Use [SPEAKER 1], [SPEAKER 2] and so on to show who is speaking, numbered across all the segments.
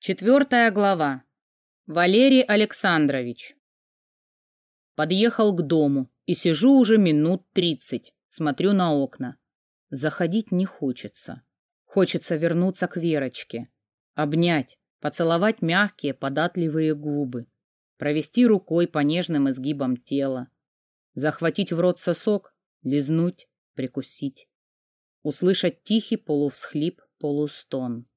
[SPEAKER 1] Четвертая глава. Валерий Александрович. Подъехал к дому и сижу уже минут тридцать, смотрю на окна. Заходить не хочется. Хочется вернуться к Верочке, обнять, поцеловать мягкие, податливые губы, провести рукой по нежным изгибам тела, захватить в рот сосок, лизнуть, прикусить, услышать тихий полувсхлип, полустон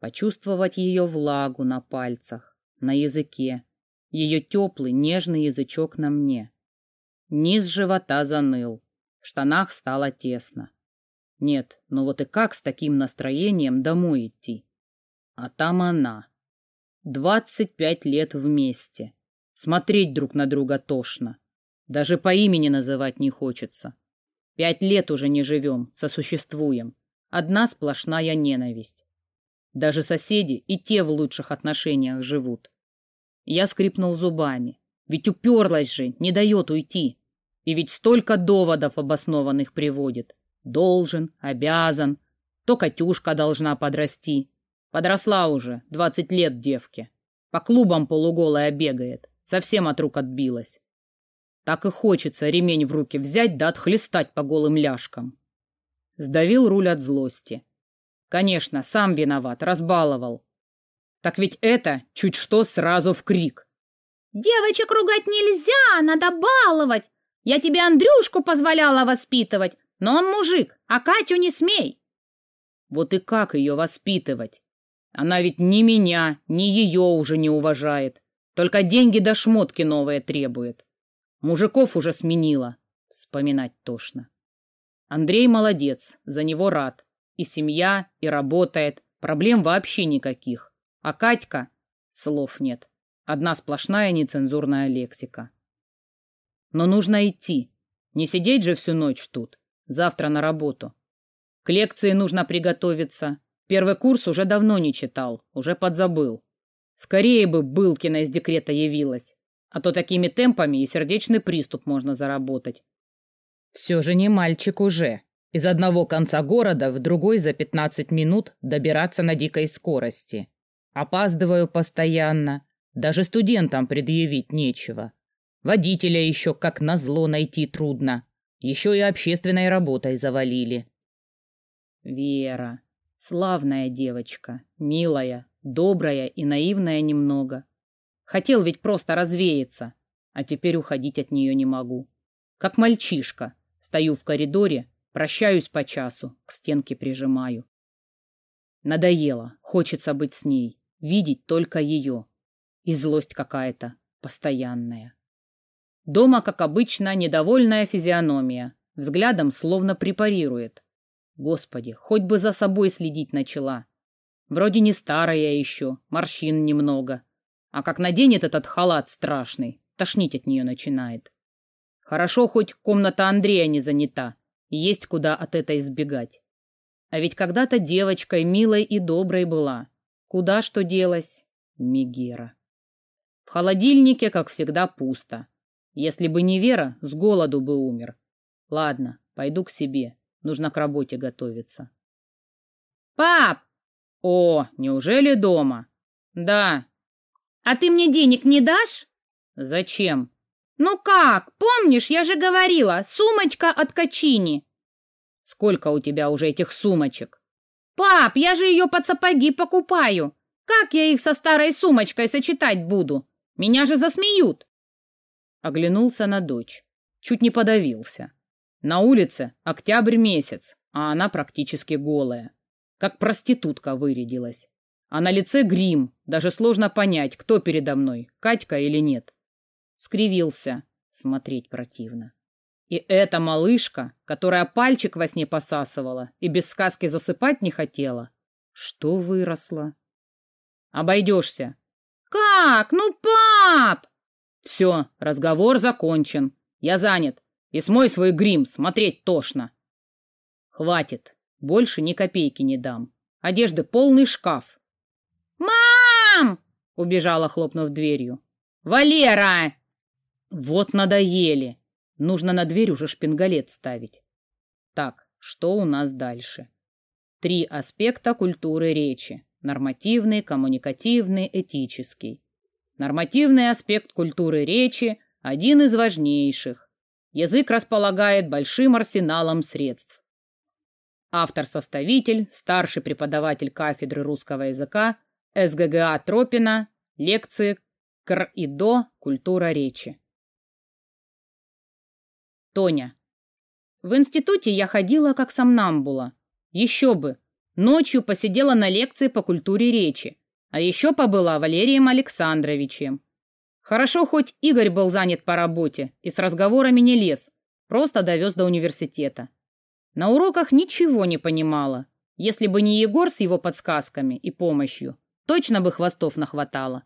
[SPEAKER 1] почувствовать ее влагу на пальцах, на языке, ее теплый нежный язычок на мне. Низ живота заныл, в штанах стало тесно. Нет, ну вот и как с таким настроением домой идти? А там она. Двадцать пять лет вместе. Смотреть друг на друга тошно. Даже по имени называть не хочется. Пять лет уже не живем, сосуществуем. Одна сплошная ненависть. Даже соседи и те в лучших отношениях живут. Я скрипнул зубами. Ведь уперлась же, не дает уйти. И ведь столько доводов обоснованных приводит. Должен, обязан. То Катюшка должна подрасти. Подросла уже, двадцать лет девке. По клубам полуголая бегает. Совсем от рук отбилась. Так и хочется ремень в руки взять да отхлестать по голым ляжкам. Сдавил руль от злости. Конечно, сам виноват, разбаловал. Так ведь это чуть что сразу в крик.
[SPEAKER 2] Девочек ругать нельзя, надо баловать. Я тебе Андрюшку позволяла воспитывать, но он мужик, а Катю не смей.
[SPEAKER 1] Вот и как ее воспитывать? Она ведь ни меня, ни ее уже не уважает. Только деньги до да шмотки новые требует. Мужиков уже сменила. Вспоминать тошно. Андрей молодец, за него рад. И семья, и работает. Проблем вообще никаких. А Катька? Слов нет. Одна сплошная нецензурная лексика. Но нужно идти. Не сидеть же всю ночь тут. Завтра на работу. К лекции нужно приготовиться. Первый курс уже давно не читал, уже подзабыл. Скорее бы Былкина из декрета явилась. А то такими темпами и сердечный приступ можно заработать. Все же не мальчик уже. Из одного конца города в другой за 15 минут добираться на дикой скорости. Опаздываю постоянно. Даже студентам предъявить нечего. Водителя еще как назло найти трудно. Еще и общественной работой завалили. Вера. Славная девочка. Милая, добрая и наивная немного. Хотел ведь просто развеяться. А теперь уходить от нее не могу. Как мальчишка. Стою в коридоре, Прощаюсь по часу, к стенке прижимаю. Надоело, хочется быть с ней, видеть только ее. И злость какая-то, постоянная. Дома, как обычно, недовольная физиономия, взглядом словно препарирует. Господи, хоть бы за собой следить начала. Вроде не старая еще, морщин немного. А как наденет этот халат страшный, тошнить от нее начинает. Хорошо, хоть комната Андрея не занята, есть куда от этой избегать. А ведь когда-то девочкой милой и доброй была. Куда что делась? Мегера. В холодильнике, как всегда, пусто. Если бы не Вера, с голоду бы умер. Ладно, пойду к себе. Нужно к работе готовиться.
[SPEAKER 2] Пап!
[SPEAKER 1] О, неужели дома? Да.
[SPEAKER 2] А ты мне денег не дашь?
[SPEAKER 1] Зачем?
[SPEAKER 2] «Ну как? Помнишь, я же говорила, сумочка от Качини».
[SPEAKER 1] «Сколько у тебя уже этих сумочек?»
[SPEAKER 2] «Пап, я же ее под сапоги покупаю. Как я их со старой сумочкой сочетать буду? Меня же засмеют».
[SPEAKER 1] Оглянулся на дочь. Чуть не подавился. На улице октябрь месяц, а она практически голая. Как проститутка вырядилась. А на лице грим, даже сложно понять, кто передо мной, Катька или нет скривился. Смотреть противно. И эта малышка, которая пальчик во сне посасывала и без сказки засыпать не хотела, что выросла? Обойдешься.
[SPEAKER 2] Как? Ну, пап!
[SPEAKER 1] Все, разговор закончен. Я занят. И смой свой грим, смотреть тошно. Хватит. Больше ни копейки не дам. Одежды полный шкаф.
[SPEAKER 2] Мам!
[SPEAKER 1] Убежала, хлопнув дверью.
[SPEAKER 2] Валера!
[SPEAKER 1] Вот надоели. Нужно на дверь уже шпингалет ставить. Так, что у нас дальше? Три аспекта культуры речи. Нормативный, коммуникативный, этический. Нормативный аспект культуры речи – один из важнейших. Язык располагает большим арсеналом средств. Автор-составитель, старший преподаватель кафедры русского языка СГГА Тропина, лекции «Кр и до. Культура речи». Тоня. В институте я ходила как сомнамбула. Еще бы. Ночью посидела на лекции по культуре речи. А еще побыла Валерием Александровичем. Хорошо, хоть Игорь был занят по работе и с разговорами не лез. Просто довез до университета. На уроках ничего не понимала. Если бы не Егор с его подсказками и помощью, точно бы хвостов нахватало.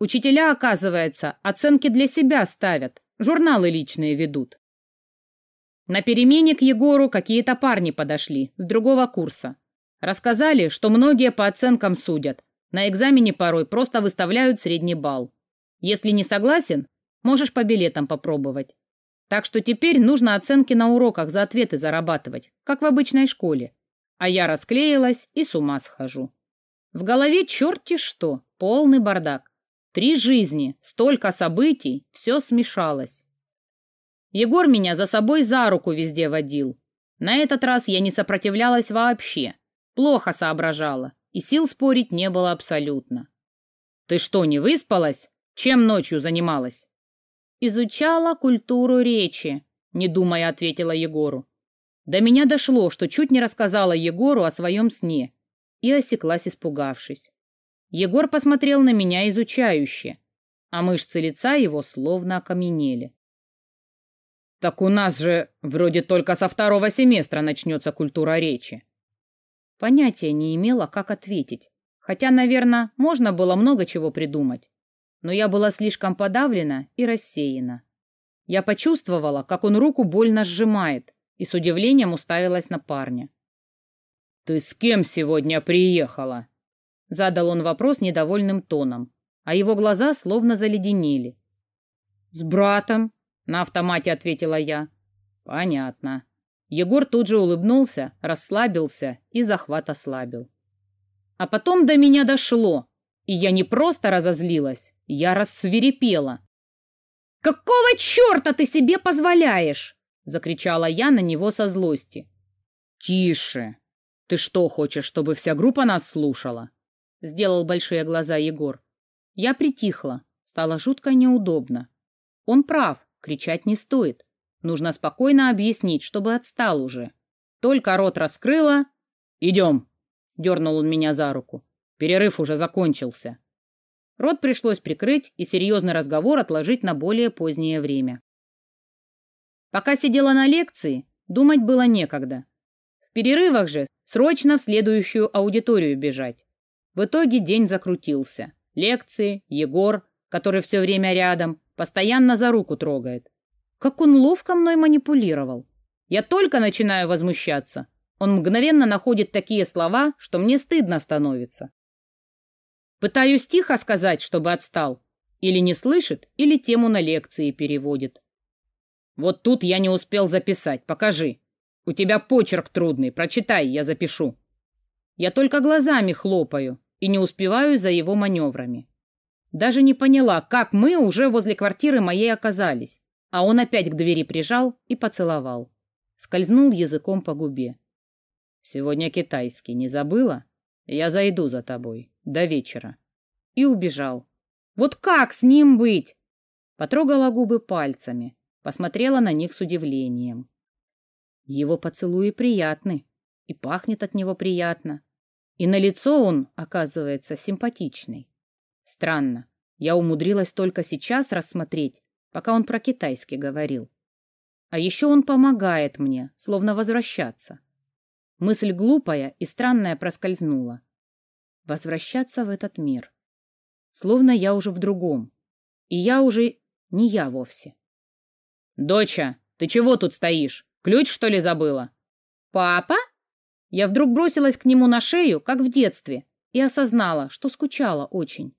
[SPEAKER 1] Учителя, оказывается, оценки для себя ставят, журналы личные ведут. На перемене к Егору какие-то парни подошли с другого курса. Рассказали, что многие по оценкам судят. На экзамене порой просто выставляют средний балл. Если не согласен, можешь по билетам попробовать. Так что теперь нужно оценки на уроках за ответы зарабатывать, как в обычной школе. А я расклеилась и с ума схожу. В голове черти что, полный бардак. Три жизни, столько событий, все смешалось. Егор меня за собой за руку везде водил. На этот раз я не сопротивлялась вообще. Плохо соображала, и сил спорить не было абсолютно. «Ты что, не выспалась? Чем ночью занималась?» «Изучала культуру речи», — не думая ответила Егору. До меня дошло, что чуть не рассказала Егору о своем сне, и осеклась, испугавшись. Егор посмотрел на меня изучающе, а мышцы лица его словно окаменели. Так у нас же вроде только со второго семестра начнется культура речи. Понятия не имела, как ответить. Хотя, наверное, можно было много чего придумать. Но я была слишком подавлена и рассеяна. Я почувствовала, как он руку больно сжимает, и с удивлением уставилась на парня. «Ты с кем сегодня приехала?» Задал он вопрос недовольным тоном, а его глаза словно заледенели. «С братом», на автомате ответила я. Понятно. Егор тут же улыбнулся, расслабился и захват ослабил. А потом до меня дошло, и я не просто разозлилась, я рассверепела. «Какого черта ты себе позволяешь?» — закричала я на него со злости. «Тише! Ты что, хочешь, чтобы вся группа нас слушала?» — сделал большие глаза Егор. Я притихла, стало жутко неудобно. Он прав, Кричать не стоит. Нужно спокойно объяснить, чтобы отстал уже. Только рот раскрыла. «Идем!» — дернул он меня за руку. «Перерыв уже закончился». Рот пришлось прикрыть и серьезный разговор отложить на более позднее время. Пока сидела на лекции, думать было некогда. В перерывах же срочно в следующую аудиторию бежать. В итоге день закрутился. Лекции, Егор, который все время рядом, Постоянно за руку трогает. Как он ловко мной манипулировал. Я только начинаю возмущаться. Он мгновенно находит такие слова, что мне стыдно становится. Пытаюсь тихо сказать, чтобы отстал. Или не слышит, или тему на лекции переводит. Вот тут я не успел записать. Покажи. У тебя почерк трудный. Прочитай, я запишу. Я только глазами хлопаю и не успеваю за его маневрами. Даже не поняла, как мы уже возле квартиры моей оказались, а он опять к двери прижал и поцеловал. Скользнул языком по губе. «Сегодня китайский, не забыла? Я зайду за тобой. До вечера». И убежал. «Вот как с ним быть?» Потрогала губы пальцами, посмотрела на них с удивлением. Его поцелуи приятны, и пахнет от него приятно. И на лицо он, оказывается, симпатичный. Странно, я умудрилась только сейчас рассмотреть, пока он про китайский говорил. А еще он помогает мне, словно возвращаться. Мысль глупая и странная проскользнула. Возвращаться в этот мир. Словно я уже в другом. И я уже не я вовсе. «Доча, ты чего тут стоишь? Ключ, что ли, забыла?» «Папа?» Я вдруг бросилась к нему на шею, как в детстве, и осознала, что скучала очень.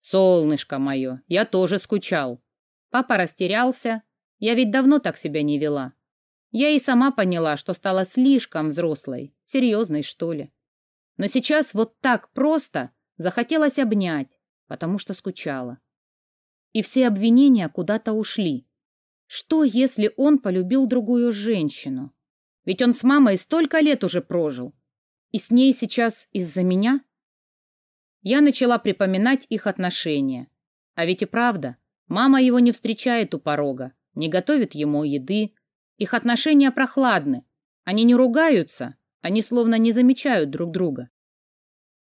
[SPEAKER 1] Солнышко мое, я тоже скучал. Папа растерялся. Я ведь давно так себя не вела. Я и сама поняла, что стала слишком взрослой, серьезной, что ли. Но сейчас вот так просто захотелось обнять, потому что скучала. И все обвинения куда-то ушли. Что, если он полюбил другую женщину? Ведь он с мамой столько лет уже прожил. И с ней сейчас из-за меня? Я начала припоминать их отношения. А ведь и правда, мама его не встречает у порога, не готовит ему еды. Их отношения прохладны. Они не ругаются, они словно не замечают друг друга.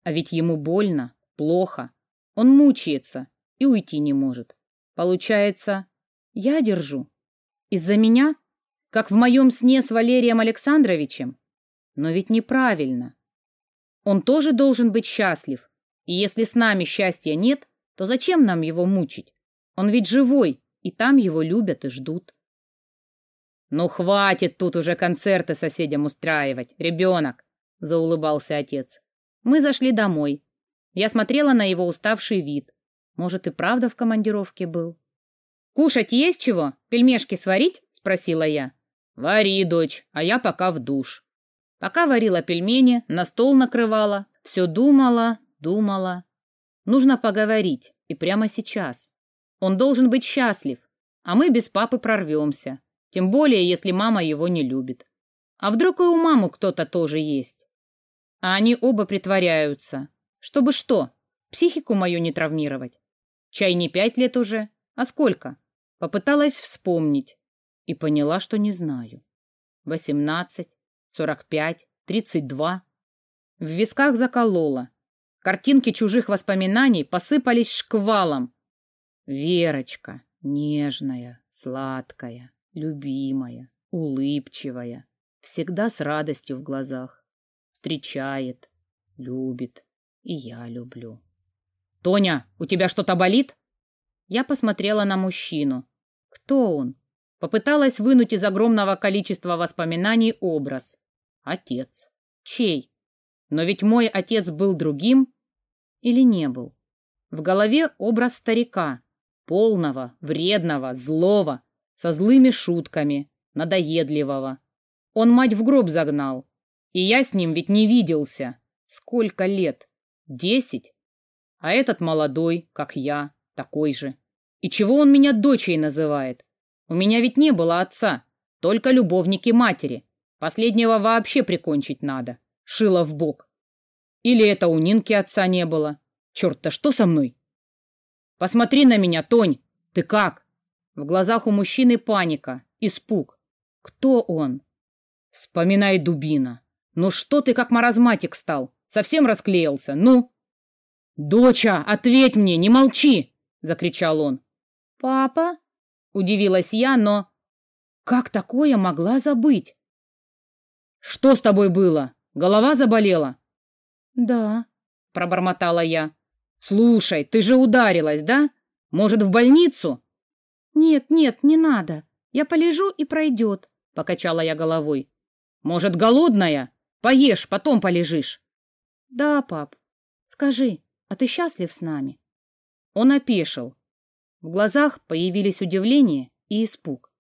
[SPEAKER 1] А ведь ему больно, плохо. Он мучается и уйти не может. Получается, я держу. Из-за меня? Как в моем сне с Валерием Александровичем? Но ведь неправильно. Он тоже должен быть счастлив. И если с нами счастья нет, то зачем нам его мучить? Он ведь живой, и там его любят и ждут. «Ну, хватит тут уже концерты соседям устраивать, ребенок!» — заулыбался отец. Мы зашли домой. Я смотрела на его уставший вид. Может, и правда в командировке был. «Кушать есть чего? Пельмешки сварить?» — спросила я. «Вари, дочь, а я пока в душ». Пока варила пельмени, на стол накрывала, все думала, думала. Нужно поговорить, и прямо сейчас. Он должен быть счастлив, а мы без папы прорвемся. Тем более, если мама его не любит. А вдруг и у мамы кто-то тоже есть? А они оба притворяются. Чтобы что? Психику мою не травмировать. Чай не пять лет уже, а сколько? Попыталась вспомнить и поняла, что не знаю. Восемнадцать, сорок пять, тридцать два. В висках заколола. Картинки чужих воспоминаний посыпались шквалом. Верочка, нежная, сладкая, любимая, улыбчивая, всегда с радостью в глазах. Встречает, любит, и я люблю. «Тоня, у тебя что-то болит?» Я посмотрела на мужчину. Кто он? Попыталась вынуть из огромного количества воспоминаний образ. Отец. Чей? Но ведь мой отец был другим или не был? В голове образ старика, полного, вредного, злого, со злыми шутками, надоедливого. Он мать в гроб загнал. И я с ним ведь не виделся. Сколько лет? Десять? А этот молодой, как я, такой же. И чего он меня дочей называет? У меня ведь не было отца, только любовники матери. Последнего вообще прикончить надо. Шила в бок. Или это у Нинки отца не было? Черт-то что со мной? Посмотри на меня, Тонь! Ты как? В глазах у мужчины паника, испуг. Кто он? Вспоминай, дубина. Ну что ты как маразматик стал? Совсем расклеился? Ну? Доча, ответь мне, не молчи! Закричал он. Папа? Удивилась я, но... Как такое могла забыть? Что с тобой было? Голова заболела? Да, пробормотала я. Слушай, ты же ударилась, да? Может, в больницу? Нет, нет, не надо. Я полежу и пройдет, покачала я головой. Может, голодная? Поешь, потом полежишь. Да, пап. Скажи, а ты счастлив с нами? Он опешил. В глазах появились удивление и испуг.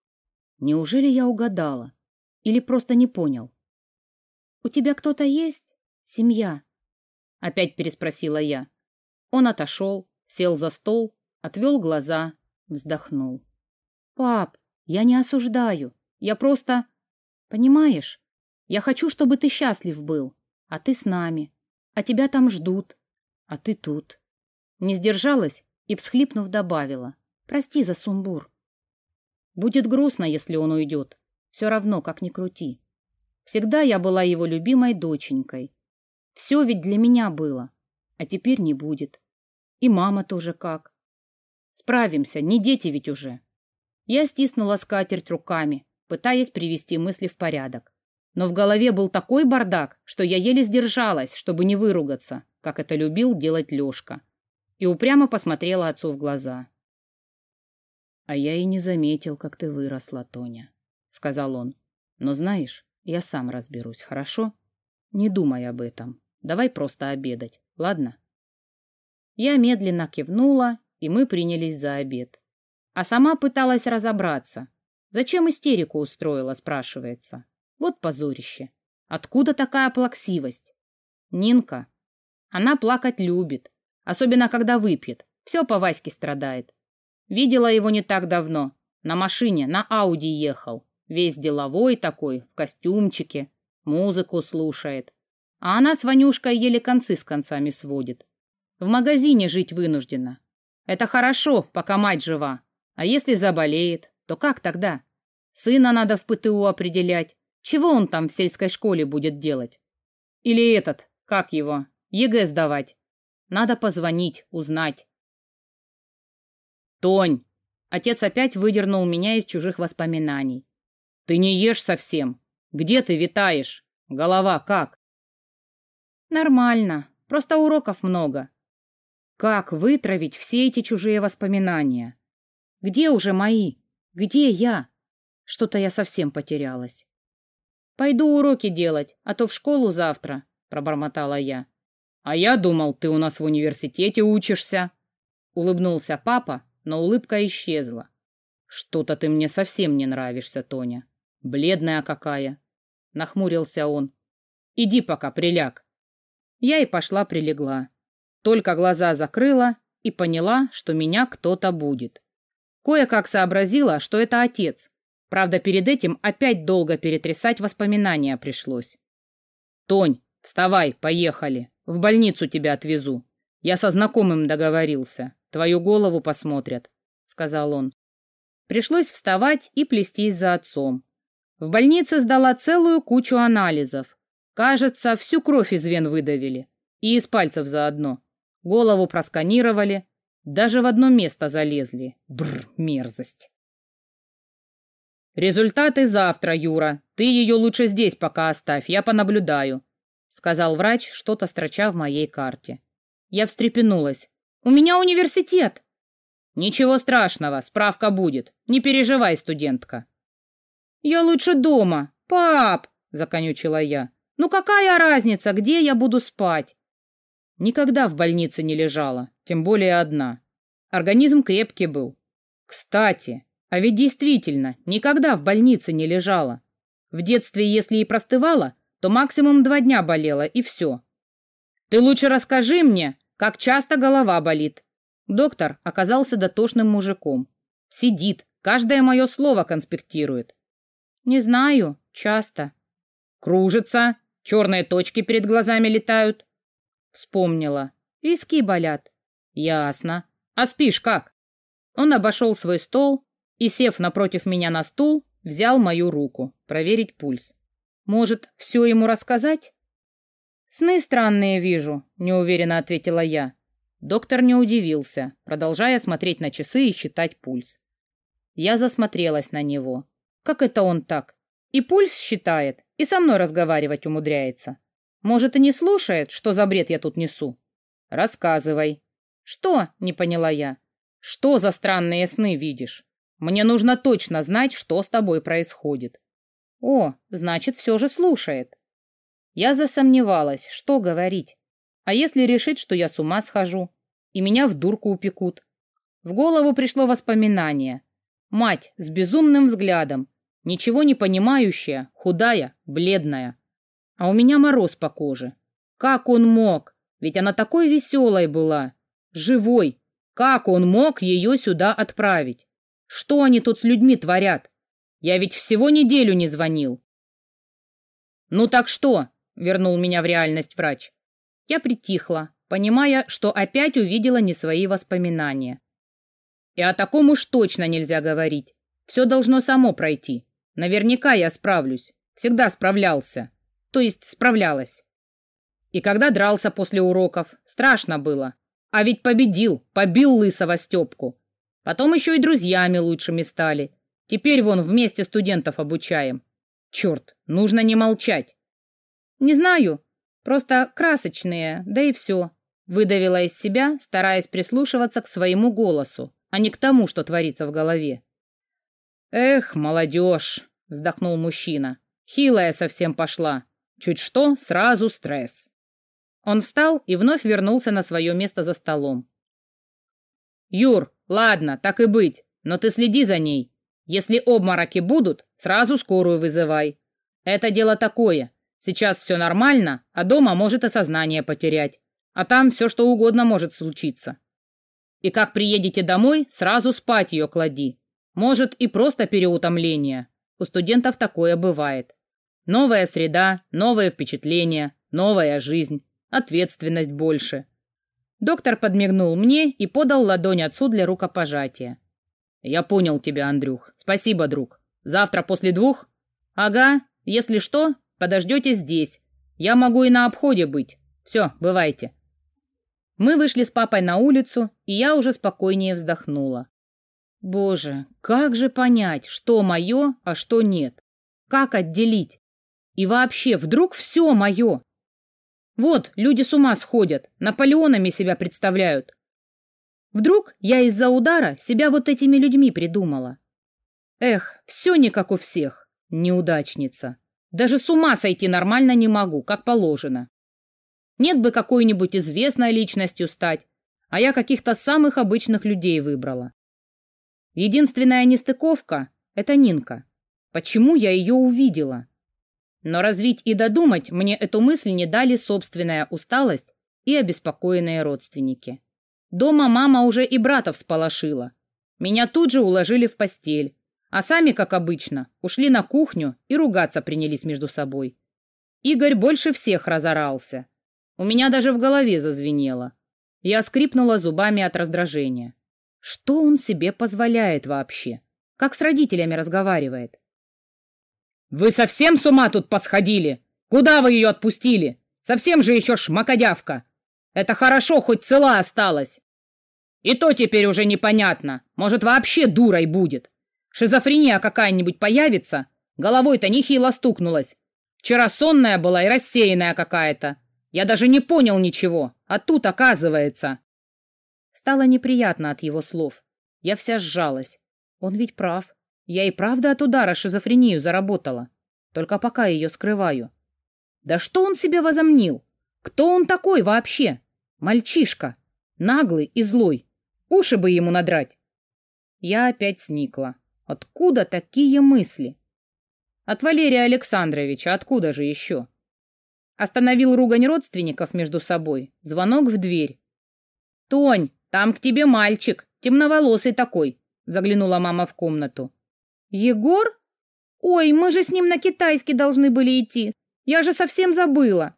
[SPEAKER 1] Неужели я угадала? Или просто не понял? У тебя кто-то есть? Семья? Опять переспросила я. Он отошел, сел за стол, отвел глаза, вздохнул. «Пап, я не осуждаю. Я просто... Понимаешь, я хочу, чтобы ты счастлив был, а ты с нами, а тебя там ждут, а ты тут». Не сдержалась и, всхлипнув, добавила. «Прости за сумбур. Будет грустно, если он уйдет. Все равно, как ни крути. Всегда я была его любимой доченькой. Все ведь для меня было, а теперь не будет. И мама тоже как. Справимся, не дети ведь уже. Я стиснула скатерть руками, пытаясь привести мысли в порядок. Но в голове был такой бардак, что я еле сдержалась, чтобы не выругаться, как это любил делать Лешка. И упрямо посмотрела отцу в глаза. «А я и не заметил, как ты выросла, Тоня», — сказал он. «Но знаешь, я сам разберусь, хорошо? Не думай об этом. Давай просто обедать, ладно?» Я медленно кивнула, и мы принялись за обед. А сама пыталась разобраться. Зачем истерику устроила, спрашивается. Вот позорище. Откуда такая плаксивость? Нинка. Она плакать любит, особенно когда выпьет. Все по Ваське страдает. Видела его не так давно. На машине, на Ауди ехал. Весь деловой такой, в костюмчике. Музыку слушает. А она с Ванюшкой еле концы с концами сводит. В магазине жить вынуждена. Это хорошо, пока мать жива. А если заболеет, то как тогда? Сына надо в ПТУ определять. Чего он там в сельской школе будет делать? Или этот, как его, ЕГЭ сдавать? Надо позвонить, узнать. Тонь! Отец опять выдернул меня из чужих воспоминаний. Ты не ешь совсем. Где ты витаешь? Голова как? Нормально. Просто уроков много. Как вытравить все эти чужие воспоминания? Где уже мои? Где я? Что-то я совсем потерялась. Пойду уроки делать, а то в школу завтра, пробормотала я. А я думал, ты у нас в университете учишься. Улыбнулся папа, но улыбка исчезла. Что-то ты мне совсем не нравишься, Тоня. Бледная какая. Нахмурился он. Иди пока, приляг. Я и пошла прилегла. Только глаза закрыла и поняла, что меня кто-то будет. Кое-как сообразила, что это отец, Правда, перед этим опять долго перетрясать воспоминания пришлось. «Тонь, вставай, поехали. В больницу тебя отвезу. Я со знакомым договорился. Твою голову посмотрят», — сказал он. Пришлось вставать и плестись за отцом. В больнице сдала целую кучу анализов. Кажется, всю кровь из вен выдавили. И из пальцев заодно. Голову просканировали. Даже в одно место залезли. Бррр, мерзость. «Результаты завтра, Юра. Ты ее лучше здесь пока оставь, я понаблюдаю», — сказал врач, что-то строча в моей карте. Я встрепенулась. «У меня университет!» «Ничего страшного, справка будет. Не переживай, студентка». «Я лучше дома. Пап!» — законючила я. «Ну какая разница, где я буду спать?» Никогда в больнице не лежала, тем более одна. Организм крепкий был. Кстати, а ведь действительно, никогда в больнице не лежала. В детстве, если и простывала, то максимум два дня болела, и все. Ты лучше расскажи мне, как часто голова болит. Доктор оказался дотошным мужиком. Сидит, каждое мое слово конспектирует. Не знаю, часто. Кружится, черные точки перед глазами летают. Вспомнила. Виски болят. Ясно. А спишь как? Он обошел свой стол, и, сев напротив меня на стул, взял мою руку, проверить пульс. Может, все ему рассказать? «Сны странные вижу», — неуверенно ответила я. Доктор не удивился, продолжая смотреть на часы и считать пульс. Я засмотрелась на него. Как это он так? И пульс считает, и со мной разговаривать умудряется. Может, и не слушает, что за бред я тут несу? Рассказывай. Что? Не поняла я. Что за странные сны видишь? Мне нужно точно знать, что с тобой происходит. О, значит, все же слушает. Я засомневалась, что говорить. А если решить, что я с ума схожу, и меня в дурку упекут? В голову пришло воспоминание. Мать с безумным взглядом, ничего не понимающая, худая, бледная. А у меня мороз по коже. Как он мог? Ведь она такой веселой была, живой. Как он мог ее сюда отправить? Что они тут с людьми творят? Я ведь всего неделю не звонил. Ну так что? Вернул меня в реальность врач. Я притихла, понимая, что опять увидела не свои воспоминания. И о таком уж точно нельзя говорить. Все должно само пройти. Наверняка я справлюсь. Всегда справлялся. То есть справлялась. И когда дрался после уроков, страшно было. А ведь победил, побил лысого Степку. Потом еще и друзьями лучшими стали. Теперь вон вместе студентов обучаем. Черт, нужно не молчать. Не знаю, просто красочные, да и все. Выдавила из себя, стараясь прислушиваться к своему голосу, а не к тому, что творится в голове. «Эх, молодежь!» — вздохнул мужчина. «Хилая совсем пошла. Чуть что, сразу стресс». Он встал и вновь вернулся на свое место за столом. «Юр, Ладно, так и быть, но ты следи за ней. Если обмороки будут, сразу скорую вызывай. Это дело такое. Сейчас все нормально, а дома может и сознание потерять. А там все что угодно может случиться. И как приедете домой, сразу спать ее клади. Может, и просто переутомление. У студентов такое бывает. Новая среда, новые впечатления, новая жизнь, ответственность больше. Доктор подмигнул мне и подал ладонь отцу для рукопожатия. «Я понял тебя, Андрюх. Спасибо, друг. Завтра после двух?» «Ага. Если что, подождете здесь. Я могу и на обходе быть. Все, бывайте». Мы вышли с папой на улицу, и я уже спокойнее вздохнула. Боже, как же понять, что мое, а что нет? Как отделить? И вообще, вдруг все мое? Вот, люди с ума сходят, Наполеонами себя представляют. Вдруг я из-за удара себя вот этими людьми придумала. Эх, все не как у всех. Неудачница. Даже с ума сойти нормально не могу, как положено. Нет бы какой-нибудь известной личностью стать, а я каких-то самых обычных людей выбрала. Единственная нестыковка — это Нинка. Почему я ее увидела? Но развить и додумать мне эту мысль не дали собственная усталость и обеспокоенные родственники. Дома мама уже и брата всполошила. Меня тут же уложили в постель, а сами, как обычно, ушли на кухню и ругаться принялись между собой. Игорь больше всех разорался. У меня даже в голове зазвенело. Я скрипнула зубами от раздражения. Что он себе позволяет вообще? Как с родителями разговаривает? «Вы совсем с ума тут посходили? Куда вы ее отпустили? Совсем же еще шмакодявка! Это хорошо, хоть цела осталась. И то теперь уже непонятно. Может, вообще дурой будет. Шизофрения какая-нибудь появится? Головой-то нехило стукнулась. Вчера сонная была и рассеянная какая-то. Я даже не понял ничего, а тут оказывается. Стало неприятно от его слов. Я вся сжалась. Он ведь прав. Я и правда от удара шизофрению заработала. Только пока ее скрываю. Да что он себе возомнил? Кто он такой вообще? Мальчишка. Наглый и злой. Уши бы ему надрать. Я опять сникла. Откуда такие мысли? От Валерия Александровича, откуда же еще? Остановил ругань родственников между собой. Звонок в дверь. «Тонь, там к тебе мальчик, темноволосый такой», — заглянула мама в комнату. «Егор? Ой, мы же с ним на китайский должны были идти. Я же совсем забыла».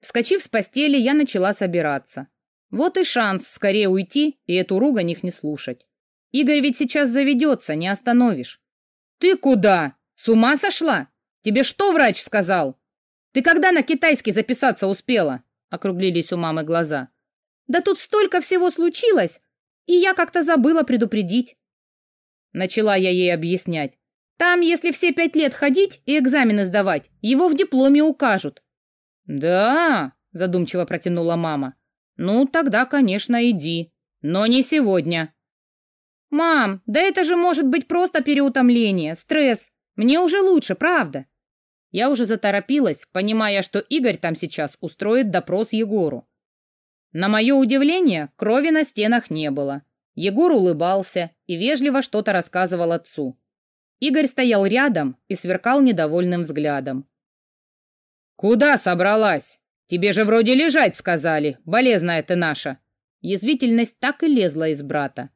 [SPEAKER 1] Вскочив с постели, я начала собираться. Вот и шанс скорее уйти и эту ругань их не слушать. Игорь ведь сейчас заведется, не остановишь. «Ты куда? С ума сошла? Тебе что врач сказал?» Ты когда на китайский записаться успела? Округлились у мамы глаза. Да тут столько всего случилось, и я как-то забыла предупредить. Начала я ей объяснять. Там, если все пять лет ходить и экзамены сдавать, его в дипломе укажут. Да, задумчиво протянула мама. Ну, тогда, конечно, иди. Но не сегодня. Мам, да это же может быть просто переутомление, стресс. Мне уже лучше, правда. Я уже заторопилась, понимая, что Игорь там сейчас устроит допрос Егору. На мое удивление, крови на стенах не было. Егор улыбался и вежливо что-то рассказывал отцу. Игорь стоял рядом и сверкал недовольным взглядом. «Куда собралась? Тебе же вроде лежать сказали, болезная ты наша!» Язвительность так и лезла из брата.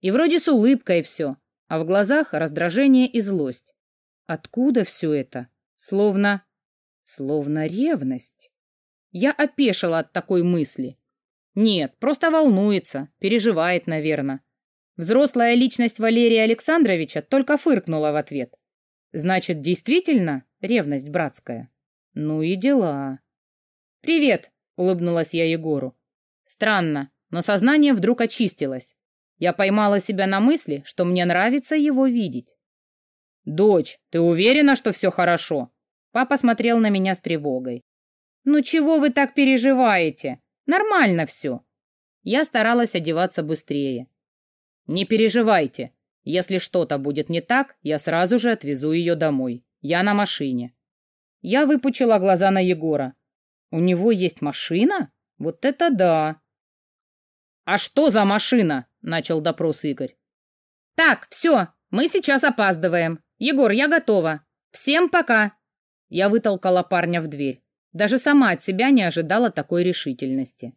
[SPEAKER 1] И вроде с улыбкой все, а в глазах раздражение и злость. Откуда все это? Словно... словно ревность. Я опешила от такой мысли. Нет, просто волнуется, переживает, наверное. Взрослая личность Валерия Александровича только фыркнула в ответ. Значит, действительно ревность братская? Ну и дела. «Привет!» — улыбнулась я Егору. Странно, но сознание вдруг очистилось. Я поймала себя на мысли, что мне нравится его видеть. «Дочь, ты уверена, что все хорошо?» Папа смотрел на меня с тревогой. «Ну чего вы так переживаете? Нормально все». Я старалась одеваться быстрее. «Не переживайте. Если что-то будет не так, я сразу же отвезу ее домой. Я на машине». Я выпучила глаза на Егора. «У него есть машина? Вот это да!» «А что за машина?» — начал допрос Игорь. «Так, все, мы сейчас опаздываем. Егор, я готова. Всем пока!» Я вытолкала парня в дверь. Даже сама от себя не ожидала такой решительности.